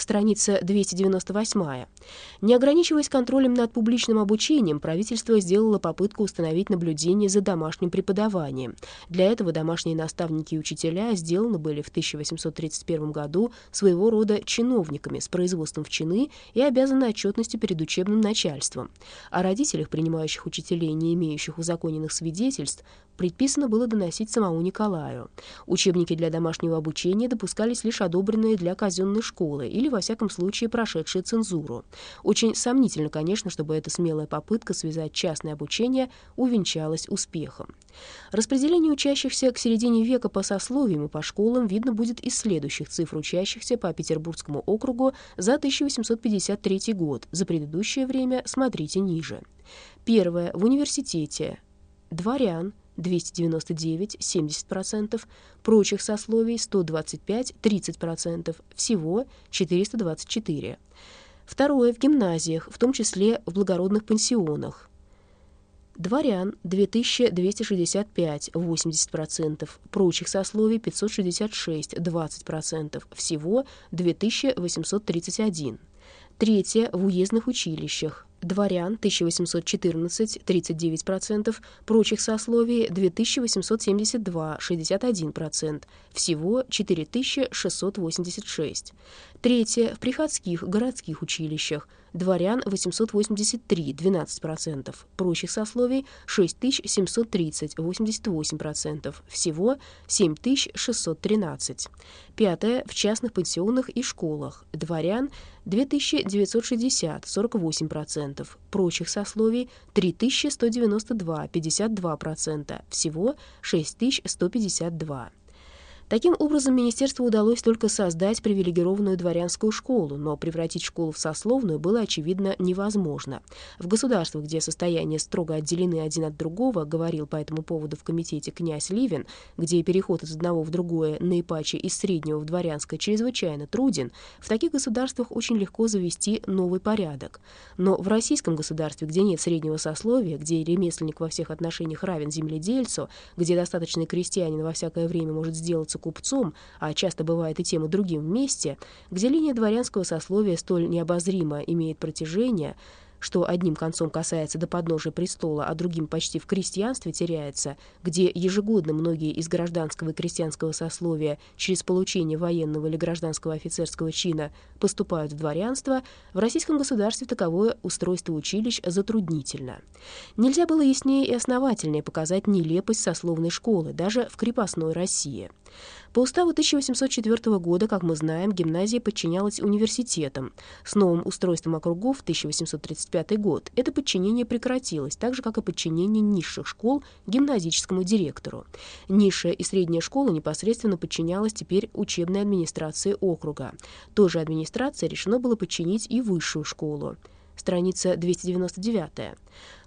страница 298. Не ограничиваясь контролем над публичным обучением, правительство сделало попытку установить наблюдение за домашним преподаванием. Для этого домашние наставники и учителя сделаны были в 1831 году своего рода чиновниками с производством в чины и обязаны отчетностью перед учебным начальством. О родителях, принимающих учителей, не имеющих узаконенных свидетельств, предписано было доносить самому Николаю. Учебники для домашнего обучения допускались лишь одобренные для казенной школы или, во всяком случае, прошедшие цензуру. Очень сомнительно, конечно, чтобы эта смелая попытка связать частное обучение увенчалась успехом. Распределение учащихся к середине века по сословиям и по школам видно будет из следующих цифр учащихся по Петербургскому округу за 1853 год. За предыдущее время смотрите ниже. Первое. В университете. Дворян 299 70%, прочих сословий 125 30%, всего 424. Второе в гимназиях, в том числе в благородных пансионах. Дворян 2265 80%, прочих сословий 566 20%, всего 2831. Третье в уездных училищах дворян 1814 39%, прочих сословий 2872 61%, всего 4686. Третье в приходских городских училищах дворян 883 12%, прочих сословий 6730 88%, всего 7613. Пятое в частных пансионах и школах дворян 2960 48%, прочих сословий 3192 52%, всего 6152. Таким образом, министерству удалось только создать привилегированную дворянскую школу, но превратить школу в сословную было, очевидно, невозможно. В государствах, где состояния строго отделены один от другого, говорил по этому поводу в комитете князь Ливин, где переход из одного в другое, наипаче из среднего в дворянское, чрезвычайно труден, в таких государствах очень легко завести новый порядок. Но в российском государстве, где нет среднего сословия, где ремесленник во всех отношениях равен земледельцу, где достаточный крестьянин во всякое время может сделаться купцом, а часто бывает и тем и другим вместе, где линия дворянского сословия столь необозримо имеет протяжение, что одним концом касается до подножия престола, а другим почти в крестьянстве теряется, где ежегодно многие из гражданского и крестьянского сословия через получение военного или гражданского офицерского чина поступают в дворянство, в российском государстве таковое устройство училищ затруднительно. Нельзя было яснее и основательнее показать нелепость сословной школы, даже в крепостной России. По уставу 1804 года, как мы знаем, гимназия подчинялась университетам. С новым устройством округов 1835 год это подчинение прекратилось, так же, как и подчинение низших школ гимназическому директору. Низшая и средняя школа непосредственно подчинялась теперь учебной администрации округа. Той же администрации решено было подчинить и высшую школу. Страница 299.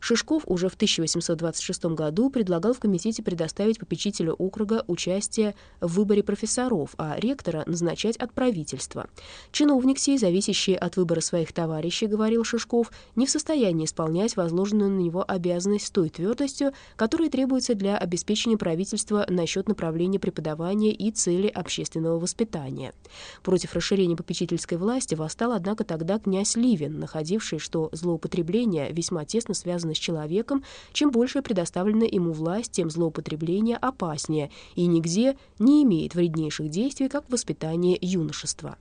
Шишков уже в 1826 году предлагал в комитете предоставить попечителю округа участие в выборе профессоров, а ректора назначать от правительства. Чиновник сей, зависящий от выбора своих товарищей, говорил Шишков, не в состоянии исполнять возложенную на него обязанность с той твердостью, которая требуется для обеспечения правительства насчет направления преподавания и цели общественного воспитания. Против расширения попечительской власти восстал, однако, тогда князь Ливин, находивший, что злоупотребление весьма тесно связано с человеком, чем больше предоставлена ему власть, тем злоупотребление опаснее и нигде не имеет вреднейших действий, как воспитание юношества.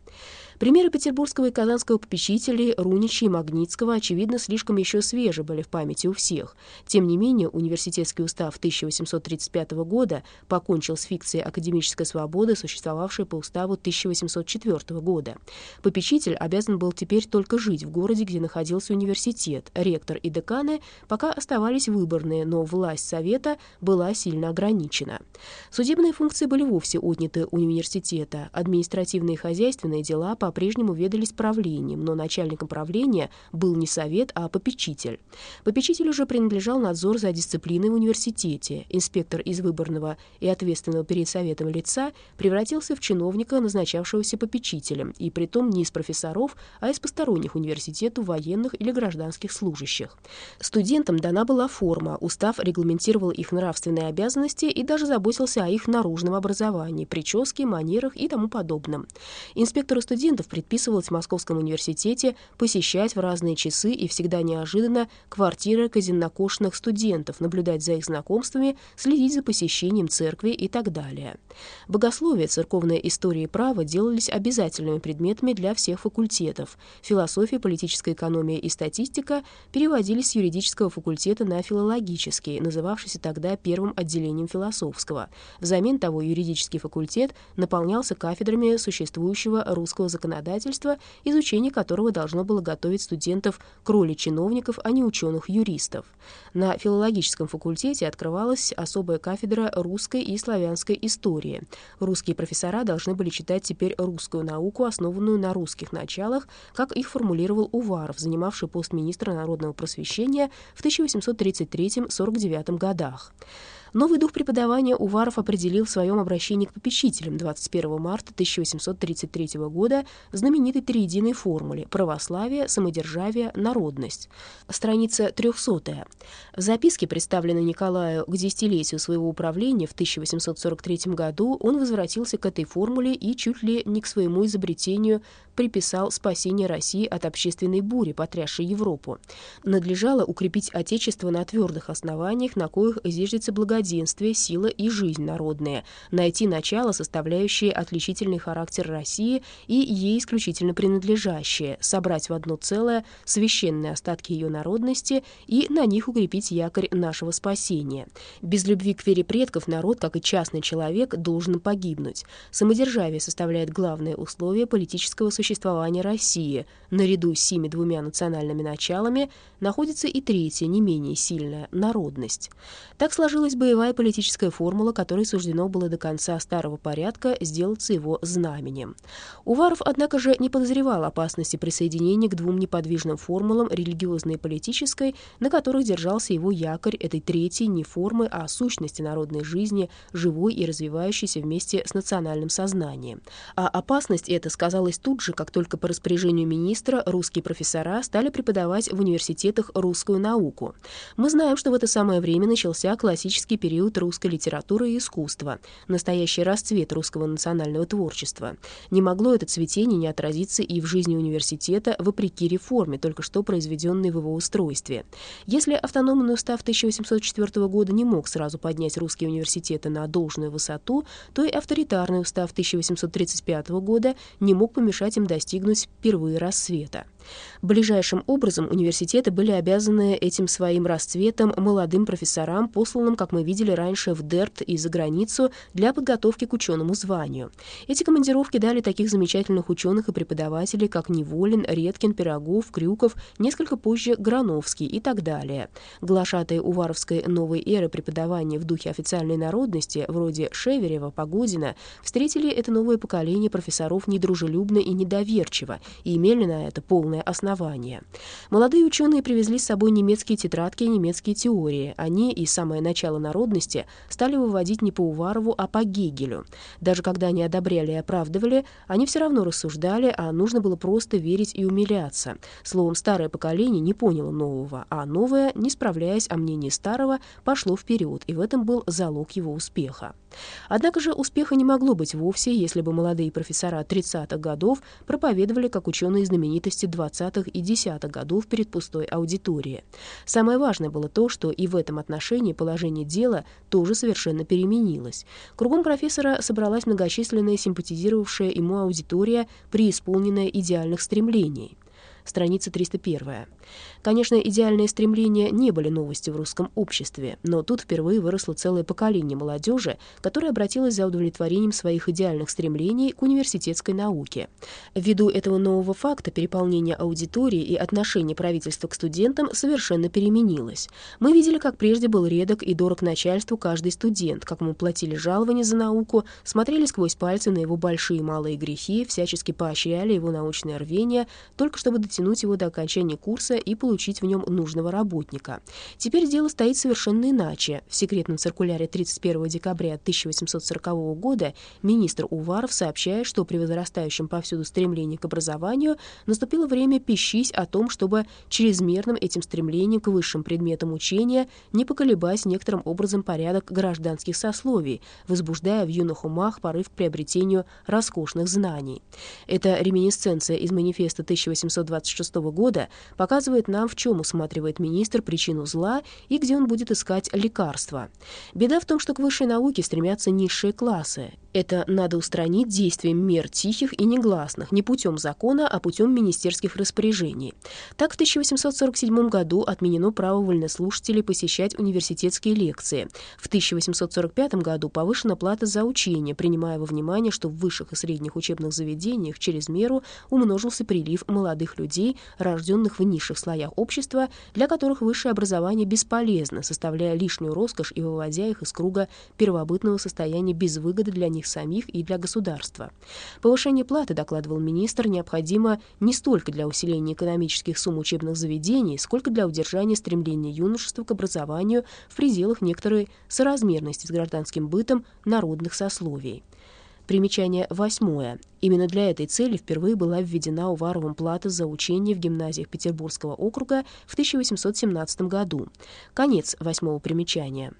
Примеры петербургского и казанского попечителей Рунича и Магнитского, очевидно, слишком еще свежи были в памяти у всех. Тем не менее, университетский устав 1835 года покончил с фикцией академической свободы, существовавшей по уставу 1804 года. Попечитель обязан был теперь только жить в городе, где находился университет. Ректор и деканы пока оставались выборные, но власть совета была сильно ограничена. Судебные функции были вовсе отняты у университета. Административные и хозяйственные дела по-прежнему ведались правлением, но начальником правления был не совет, а попечитель. Попечителю уже принадлежал надзор за дисциплиной в университете. Инспектор из выборного и ответственного перед советом лица превратился в чиновника, назначавшегося попечителем, и притом не из профессоров, а из посторонних университету военных или гражданских служащих. Студентам дана была форма, устав регламентировал их нравственные обязанности и даже заботился о их наружном образовании, прическе, манерах и тому подобном. Инспектору студентов студентов предписывалось в Московском университете посещать в разные часы и всегда неожиданно квартиры казеннокошенных студентов, наблюдать за их знакомствами, следить за посещением церкви и так далее. Богословие, церковная история и право делались обязательными предметами для всех факультетов. Философия, политическая экономия и статистика переводились с юридического факультета на филологический, называвшийся тогда первым отделением философского. Взамен того юридический факультет наполнялся кафедрами существующего русского законодательства, изучение которого должно было готовить студентов к роли чиновников, а не ученых-юристов. На филологическом факультете открывалась особая кафедра русской и славянской истории. Русские профессора должны были читать теперь русскую науку, основанную на русских началах, как их формулировал Уваров, занимавший пост министра народного просвещения в 1833-49 годах. Новый дух преподавания Уваров определил в своем обращении к попечителям 21 марта 1833 года знаменитой триединой формуле «Православие, самодержавие, народность». Страница 300. В записке, представленной Николаю к десятилетию своего управления в 1843 году, он возвратился к этой формуле и чуть ли не к своему изобретению приписал спасение России от общественной бури, потрясшей Европу. Надлежало укрепить Отечество на твердых основаниях, на коих зиждется благоденствие, сила и жизнь народная, найти начало, составляющее отличительный характер России и ей исключительно принадлежащее, собрать в одно целое священные остатки ее народности и на них укрепить якорь нашего спасения. Без любви к вере предков народ, как и частный человек, должен погибнуть. Самодержавие составляет главное условие политического существования России. Наряду с сими двумя национальными началами находится и третья, не менее сильная — народность. Так сложилась боевая политическая формула, которой суждено было до конца старого порядка сделаться его знаменем. Уваров, однако же, не подозревал опасности присоединения к двум неподвижным формулам религиозной и политической, на которых держался его якорь этой третьей не формы, а сущности народной жизни, живой и развивающейся вместе с национальным сознанием. А опасность эта сказалась тут же, как только по распоряжению министра русские профессора стали преподавать в университетах русскую науку. Мы знаем, что в это самое время начался классический период русской литературы и искусства, настоящий расцвет русского национального творчества. Не могло это цветение не отразиться и в жизни университета, вопреки реформе, только что произведенной в его устройстве. Если автономный устав 1804 года не мог сразу поднять русские университеты на должную высоту, то и авторитарный устав 1835 года не мог помешать им достигнуть впервые рассвета. Ближайшим образом университеты были обязаны этим своим расцветом молодым профессорам, посланным, как мы видели раньше, в Дерт и за границу для подготовки к ученому званию. Эти командировки дали таких замечательных ученых и преподавателей, как Неволин, Редкин, Пирогов, Крюков, несколько позже Грановский и так далее. Глашатые Уваровской новой эры преподавания в духе официальной народности, вроде Шеверева, Погодина, встретили это новое поколение профессоров недружелюбно и недоверчиво и имели на это полное полное основание. Молодые ученые привезли с собой немецкие тетрадки и немецкие теории. Они и самое начало народности стали выводить не по Уварову, а по Гегелю. Даже когда они одобряли и оправдывали, они все равно рассуждали, а нужно было просто верить и умиляться. Словом, старое поколение не поняло нового, а новое, не справляясь о мнении старого, пошло вперед, и в этом был залог его успеха. Однако же успеха не могло быть вовсе, если бы молодые профессора 30-х годов проповедовали как ученые знаменитости 20-х и 10-х годов перед пустой аудиторией. Самое важное было то, что и в этом отношении положение дела тоже совершенно переменилось. Кругом профессора собралась многочисленная симпатизировавшая ему аудитория, преисполненная идеальных стремлений страница 301. Конечно, идеальные стремления не были новостью в русском обществе, но тут впервые выросло целое поколение молодежи, которое обратилось за удовлетворением своих идеальных стремлений к университетской науке. Ввиду этого нового факта переполнения аудитории и отношение правительства к студентам совершенно переменилось. Мы видели, как прежде был редок и дорог начальству каждый студент, как ему платили жалования за науку, смотрели сквозь пальцы на его большие и малые грехи, всячески поощряли его научное рвение, только чтобы подтянуть его до окончания курса и получить в нем нужного работника. Теперь дело стоит совершенно иначе. В секретном циркуляре 31 декабря 1840 года министр Уваров сообщает, что при возрастающем повсюду стремлении к образованию наступило время пищись о том, чтобы чрезмерным этим стремлением к высшим предметам учения не поколебать некоторым образом порядок гражданских сословий, возбуждая в юных умах порыв к приобретению роскошных знаний. Эта реминисценция из манифеста 1826 года показывает нам, в чем усматривает министр причину зла и где он будет искать лекарства. Беда в том, что к высшей науке стремятся низшие классы. Это надо устранить действием мер тихих и негласных, не путем закона, а путем министерских распоряжений. Так, в 1847 году отменено право вольнослушателей посещать университетские лекции. В 1845 году повышена плата за учение, принимая во внимание, что в высших и средних учебных заведениях через меру умножился прилив молодых людей, рожденных в низших слоях общества, для которых высшее образование бесполезно, составляя лишнюю роскошь и выводя их из круга первобытного состояния без выгоды для них них самих и для государства. Повышение платы, докладывал министр, необходимо не столько для усиления экономических сумм учебных заведений, сколько для удержания стремления юношества к образованию в пределах некоторой соразмерности с гражданским бытом народных сословий. Примечание восьмое. Именно для этой цели впервые была введена Уваровым плата за учение в гимназиях Петербургского округа в 1817 году. Конец восьмого примечания.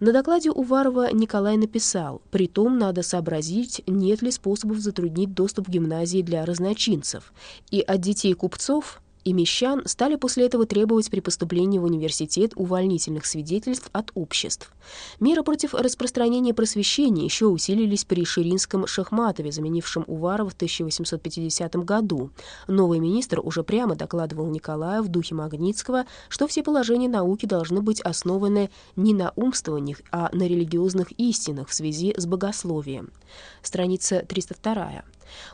На докладе Уварова Николай написал, «Притом надо сообразить, нет ли способов затруднить доступ в гимназии для разночинцев, и от детей купцов и мещан стали после этого требовать при поступлении в университет увольнительных свидетельств от обществ. Меры против распространения просвещения еще усилились при Ширинском Шахматове, заменившем Уварова в 1850 году. Новый министр уже прямо докладывал Николаю в духе Магнитского, что все положения науки должны быть основаны не на умствованиях, а на религиозных истинах в связи с богословием. Страница 302.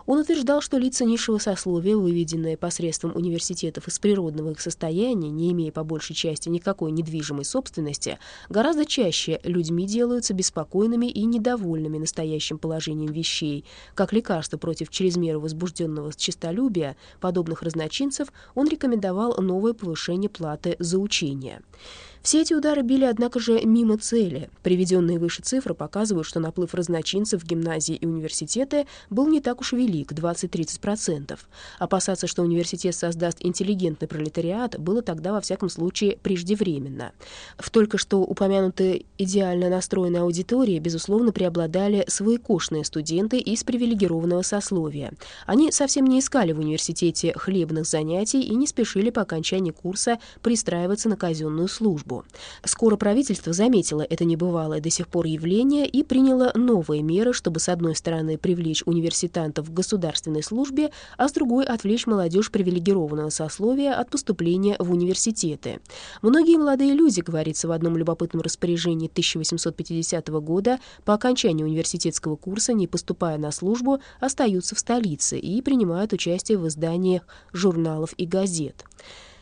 Он утверждал, что лица низшего сословия, выведенные посредством университетов из природного их состояния, не имея по большей части никакой недвижимой собственности, гораздо чаще людьми делаются беспокойными и недовольными настоящим положением вещей. Как лекарство против чрезмеры возбужденного честолюбия подобных разночинцев он рекомендовал новое повышение платы за учение. Все эти удары били, однако же, мимо цели. Приведенные выше цифры показывают, что наплыв разночинцев в гимназии и университеты был не так уж велик, 20-30%. Опасаться, что университет создаст интеллигентный пролетариат, было тогда, во всяком случае, преждевременно. В только что упомянутой идеально настроенной аудитории, безусловно, преобладали своекошные студенты из привилегированного сословия. Они совсем не искали в университете хлебных занятий и не спешили по окончании курса пристраиваться на казенную службу службу. Скоро правительство заметило это небывалое до сих пор явление и приняло новые меры, чтобы с одной стороны привлечь университантов в государственной службе, а с другой отвлечь молодежь привилегированного сословия от поступления в университеты. Многие молодые люди, говорится в одном любопытном распоряжении 1850 года, по окончании университетского курса, не поступая на службу, остаются в столице и принимают участие в изданиях журналов и газет.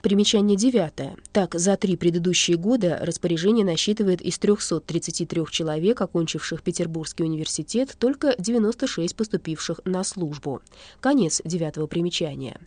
Примечание девятое. Так, за три предыдущие года распоряжение насчитывает из 333 человек, окончивших Петербургский университет, только 96 поступивших на службу. Конец девятого примечания.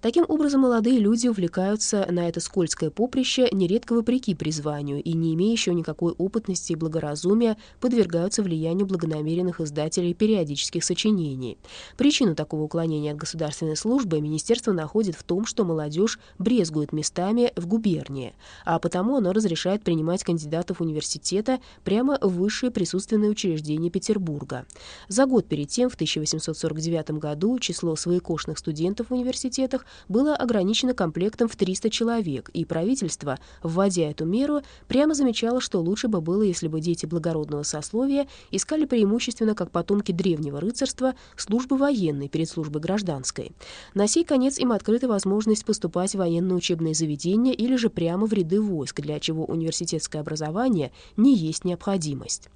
Таким образом, молодые люди увлекаются на это скользкое поприще нередко вопреки призванию и, не имея еще никакой опытности и благоразумия, подвергаются влиянию благонамеренных издателей периодических сочинений. Причину такого уклонения от государственной службы министерство находит в том, что молодежь брезгует пустуют местами в губернии, а потому оно разрешает принимать кандидатов университета прямо в высшие присутственные учреждения Петербурга. За год перед тем, в 1849 году, число своекошных студентов в университетах было ограничено комплектом в 300 человек, и правительство, вводя эту меру, прямо замечало, что лучше бы было, если бы дети благородного сословия искали преимущественно, как потомки древнего рыцарства, службы военной перед службой гражданской. На сей конец им открыта возможность поступать в учреждение учебные заведения или же прямо в ряды войск, для чего университетское образование не есть необходимость.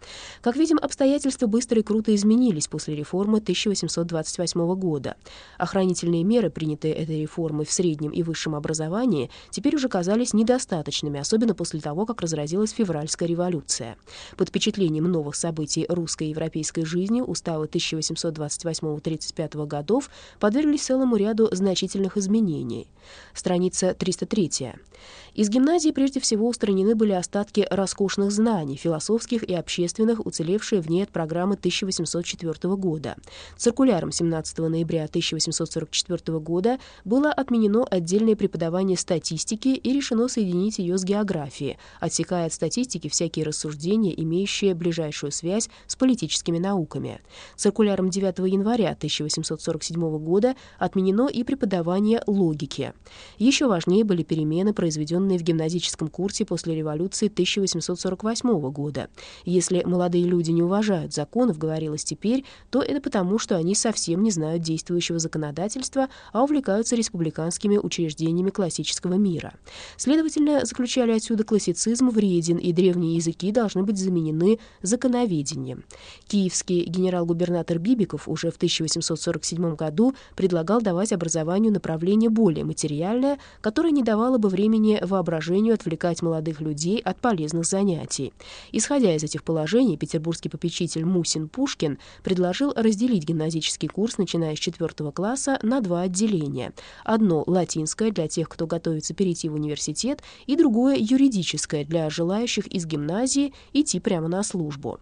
Как видим, обстоятельства быстро и круто изменились после реформы 1828 года. Охранительные меры, принятые этой реформой в среднем и высшем образовании, теперь уже казались недостаточными, особенно после того, как разразилась февральская революция. Под впечатлением новых событий русской и европейской жизни уставы 1828-35 годов подверглись целому ряду значительных изменений. Страница 303. Из гимназии прежде всего устранены были остатки роскошных знаний, философских и общественных, уцелевшие в ней от программы 1804 года. Циркуляром 17 ноября 1844 года было отменено отдельное преподавание статистики и решено соединить ее с географией, отсекая от статистики всякие рассуждения, имеющие ближайшую связь с политическими науками. Циркуляром 9 января 1847 года отменено и преподавание логики. Еще важнее были перемены, произведенные в гимназическом курсе после революции 1848 года. Если молодые люди не уважают законов, говорилось теперь, то это потому, что они совсем не знают действующего законодательства, а увлекаются республиканскими учреждениями классического мира. Следовательно, заключали отсюда классицизм вреден, и древние языки должны быть заменены законоведением. Киевский генерал-губернатор Бибиков уже в 1847 году предлагал давать образованию направление более материальное, которое не давало бы времени воображению отвлекать молодых людей от полезных занятий. Исходя из этих положений, петербургский попечитель Мусин Пушкин предложил разделить гимназический курс, начиная с 4 класса, на два отделения. Одно — латинское для тех, кто готовится перейти в университет, и другое — юридическое для желающих из гимназии идти прямо на службу.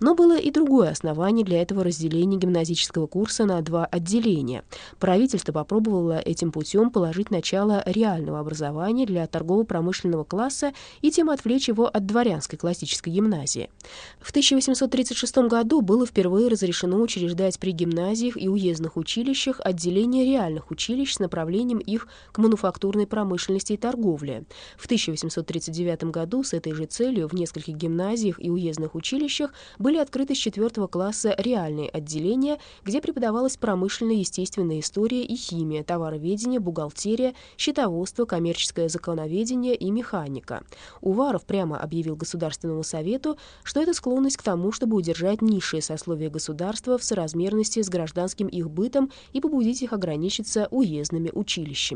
Но было и другое основание для этого разделения гимназического курса на два отделения. Правительство попробовало этим путем положить начало реального образования для торгово-промышленного класса и тем отвлечь его от дворянской классической гимназии. В 1836 году было впервые разрешено учреждать при гимназиях и уездных училищах отделение реальных училищ с направлением их к мануфактурной промышленности и торговле. В 1839 году с этой же целью в нескольких гимназиях и уездных училищах были открыты с 4 класса реальные отделения, где преподавалась промышленная естественная история и химия, товароведение, бухгалтерия, счетоводство, коммерческое законоведение и механика. Уваров прямо объявил Государственному совету, что это склонность к тому, чтобы удержать низшие сословия государства в соразмерности с гражданским их бытом и побудить их ограничиться уездными училищами.